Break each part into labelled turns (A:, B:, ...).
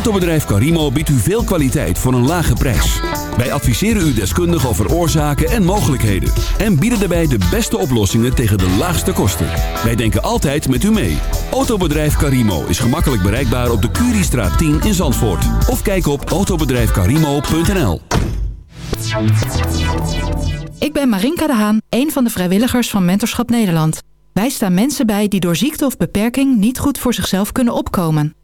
A: Autobedrijf Carimo biedt u veel kwaliteit voor een lage prijs. Wij adviseren u deskundig over oorzaken en mogelijkheden. En bieden daarbij de beste oplossingen tegen de laagste kosten. Wij denken altijd met u mee. Autobedrijf Carimo is gemakkelijk bereikbaar op de Curiestraat 10 in Zandvoort. Of kijk op autobedrijfcarimo.nl
B: Ik ben Marinka de Haan, een van de vrijwilligers van Mentorschap Nederland. Wij staan mensen bij die door ziekte of beperking niet goed voor zichzelf kunnen opkomen.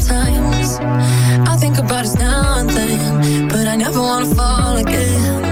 C: Sometimes I think about us now and then, but I never wanna fall again.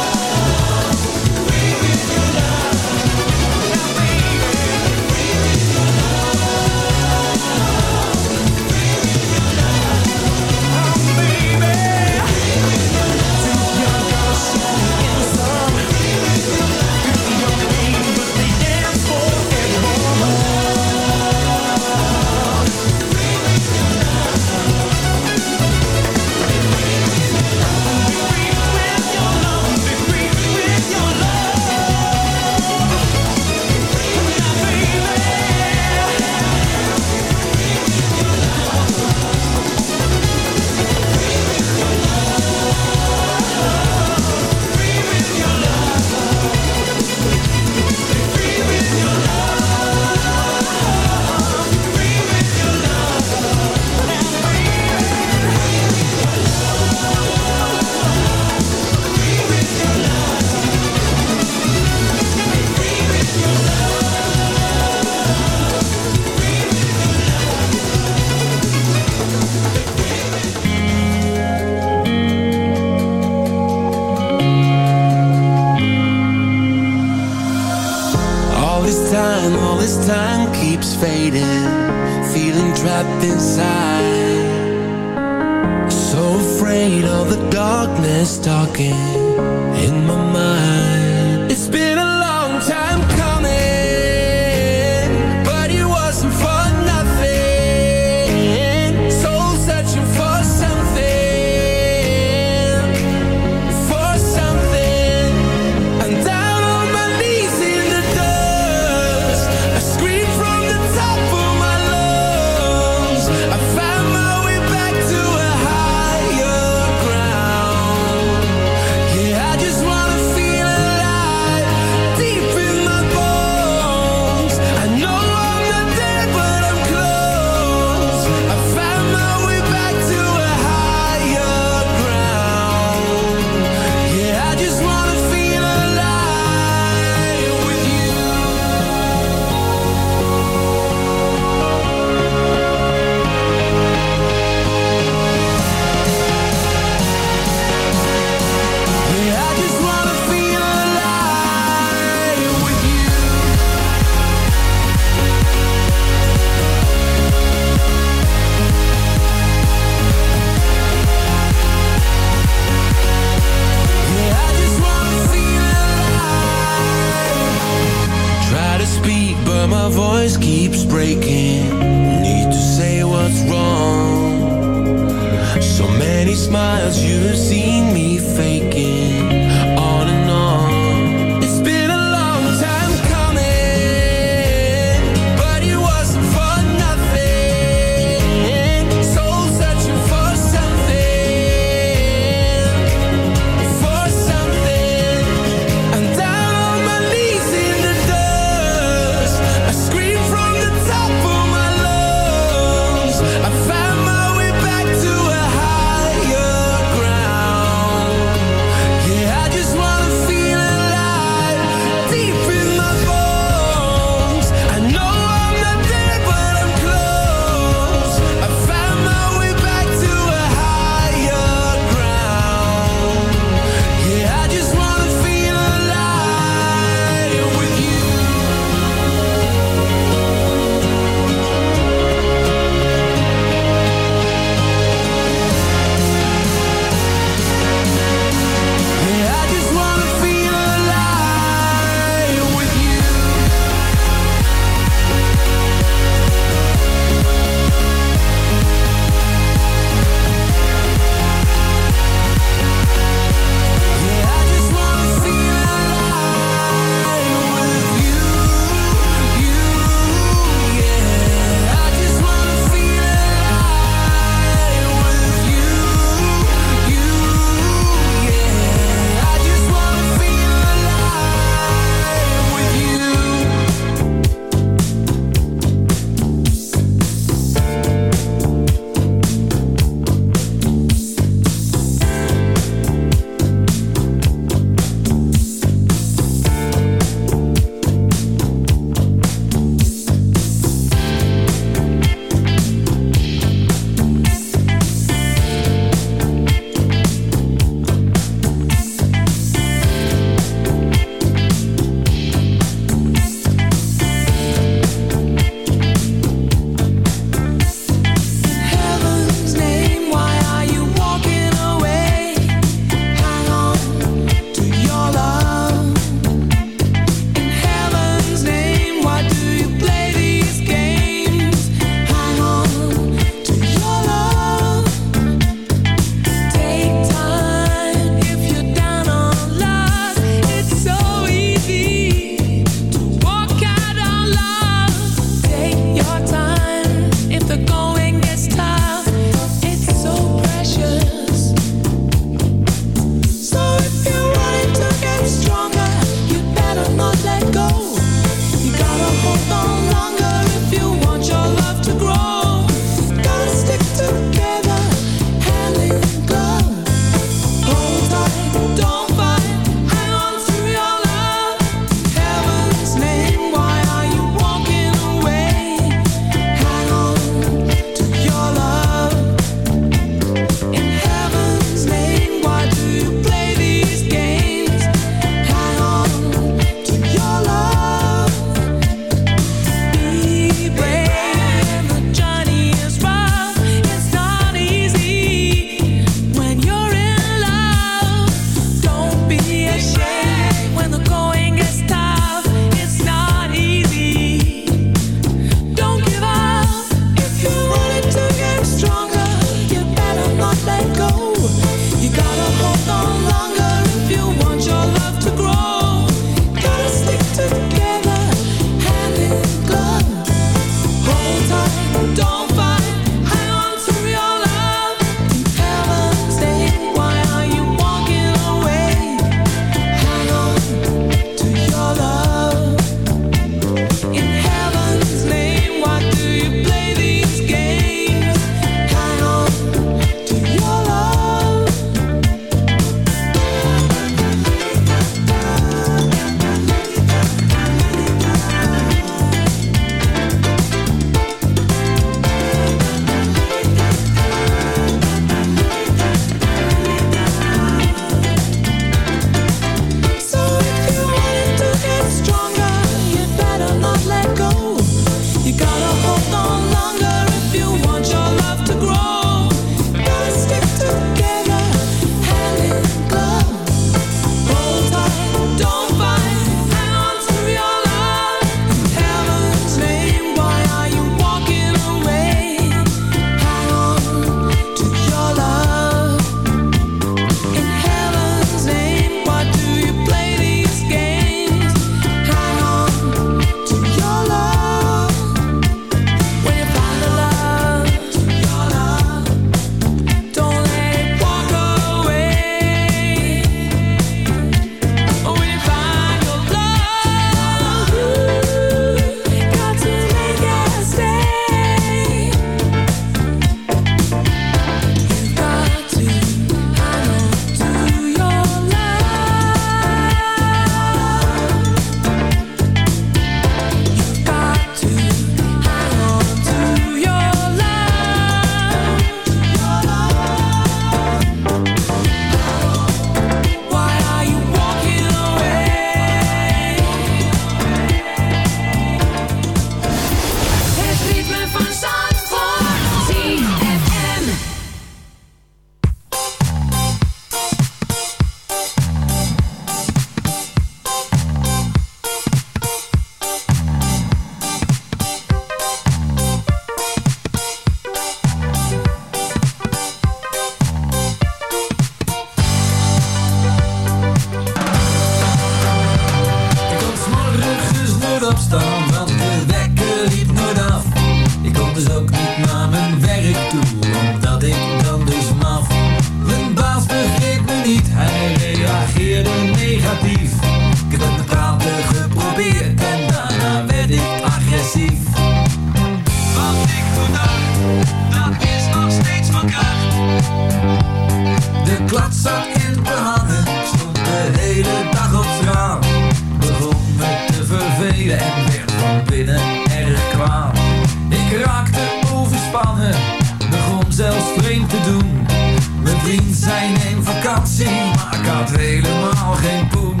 D: vriend zijn in vakantie, maar ik had helemaal geen poen.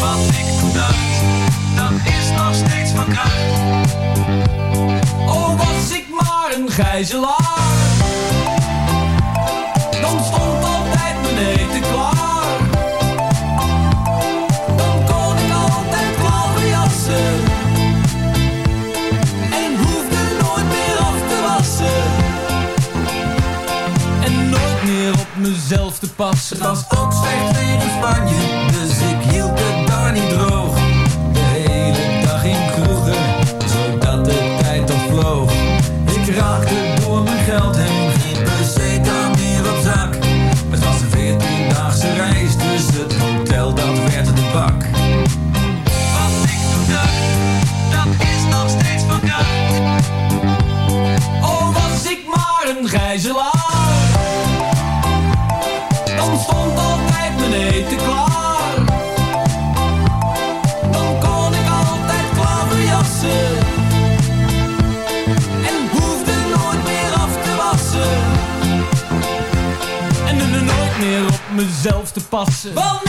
D: Wat ik toen dat is nog steeds van. Oh, was ik maar een gijzelaar. passen.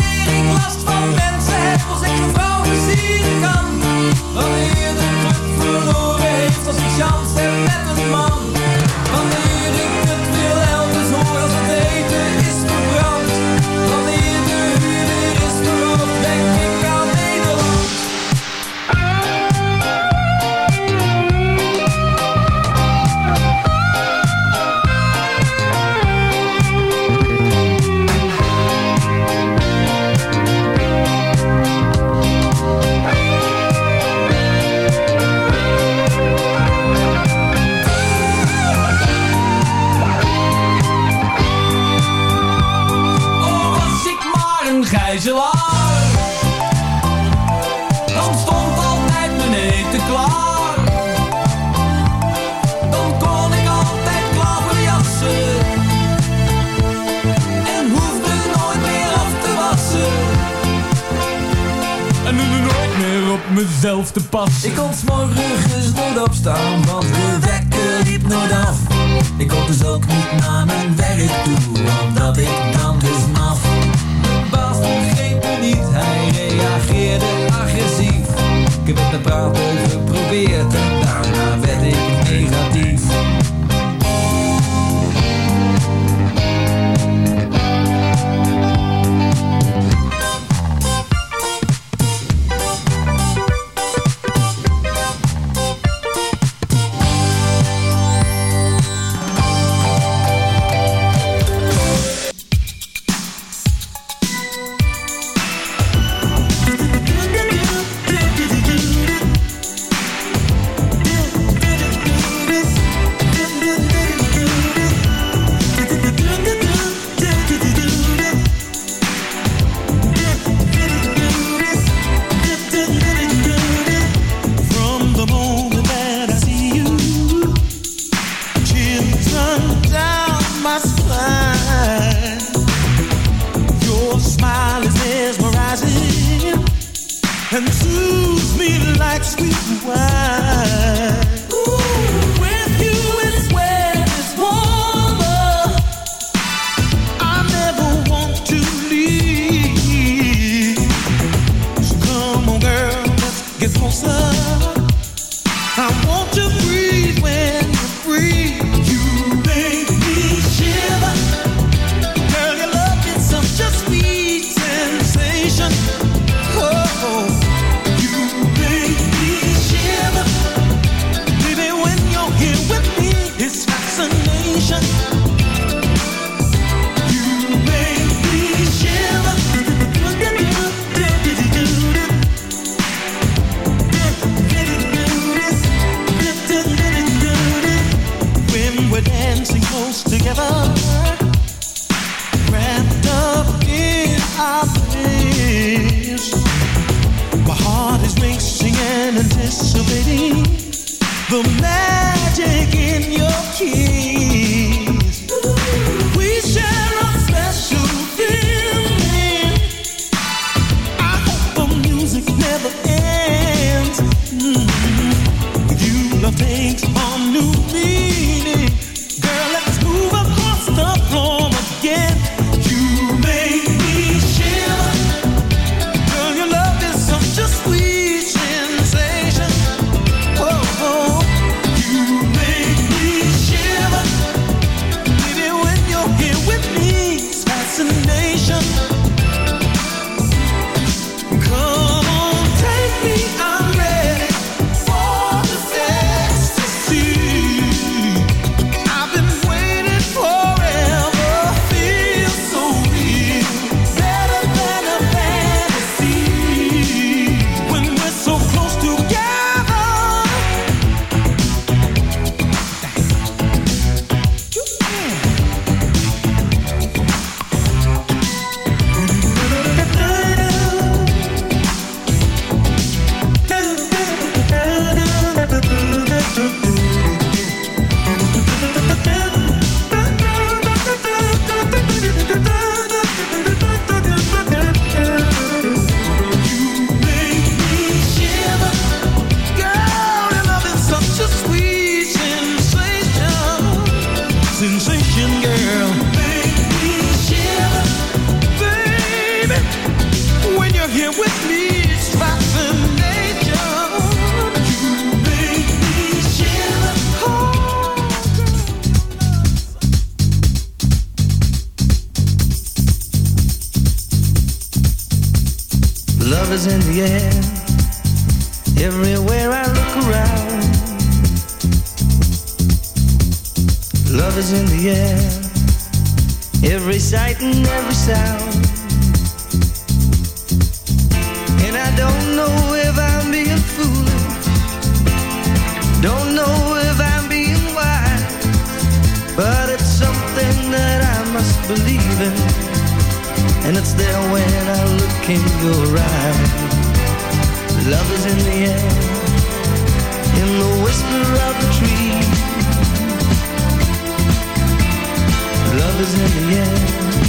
D: Ik ontsmet in
E: the.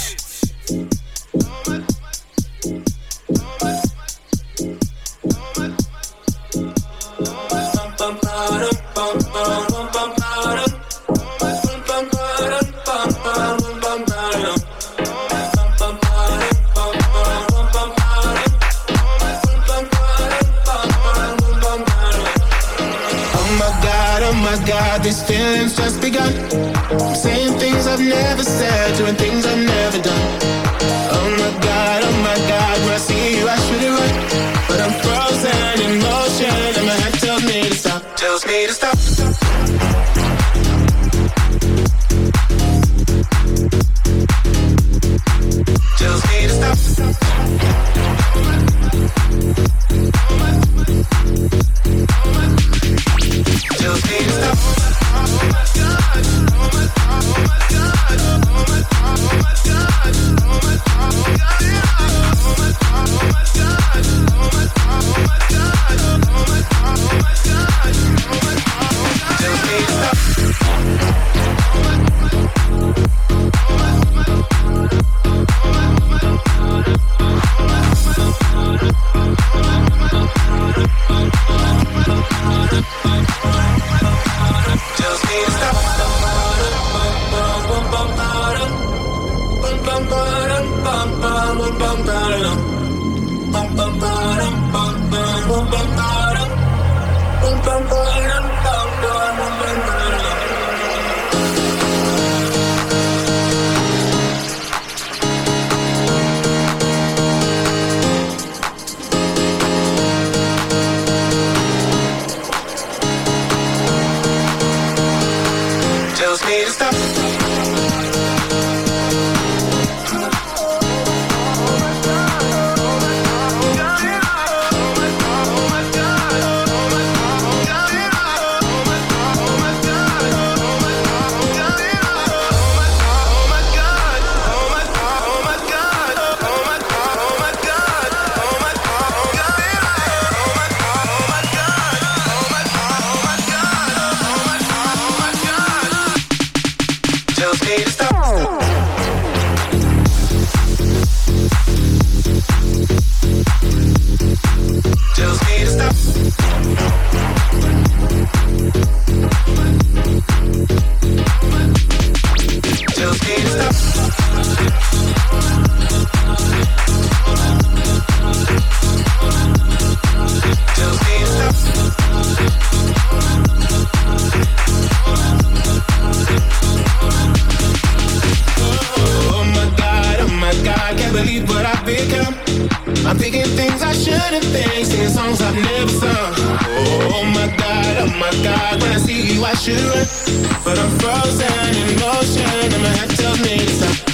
F: I'm thinking things I shouldn't think, singing songs I've never sung. Oh my god, oh my god, when I see you I should run, but I'm frozen in motion, and my head tells me to stop.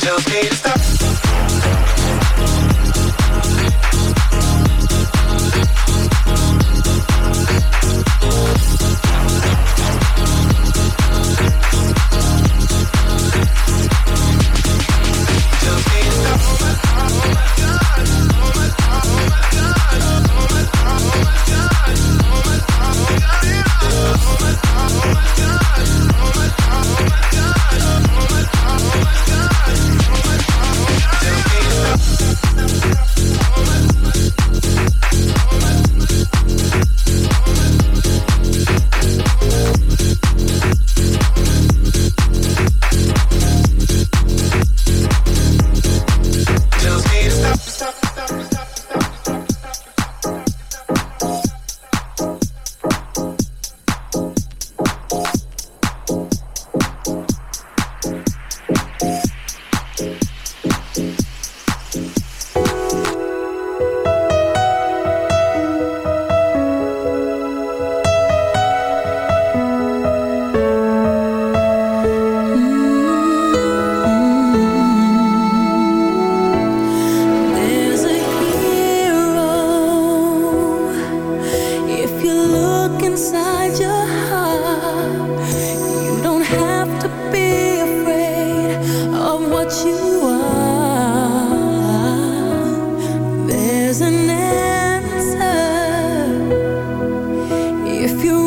G: If you